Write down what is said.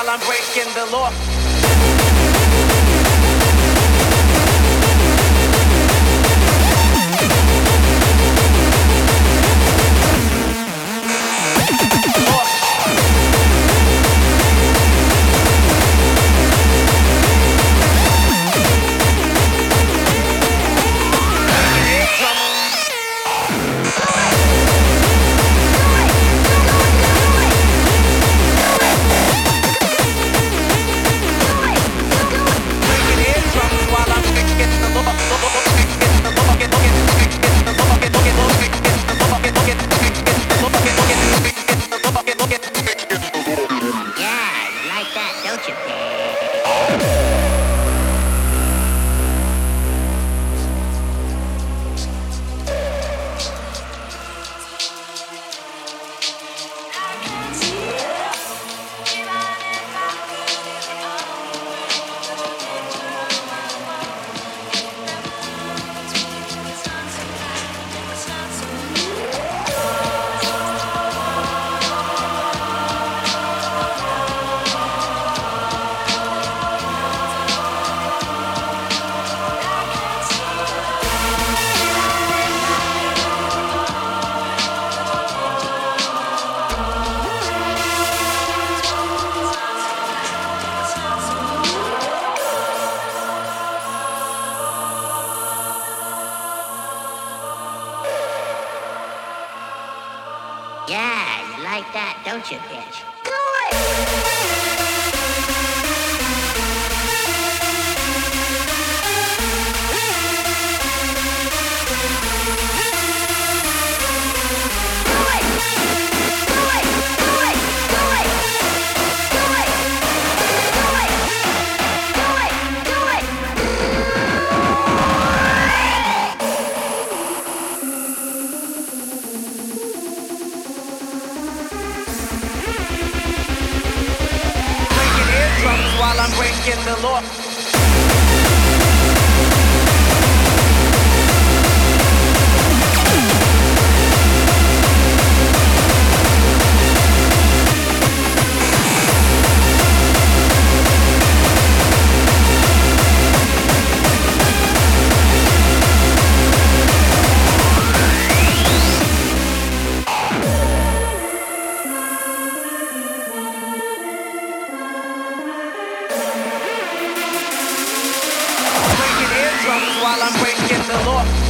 while I'm breaking the law. Oh, Yeah, you like that, don't you, bitch? while I'm breaking the law. I'm breaking the law.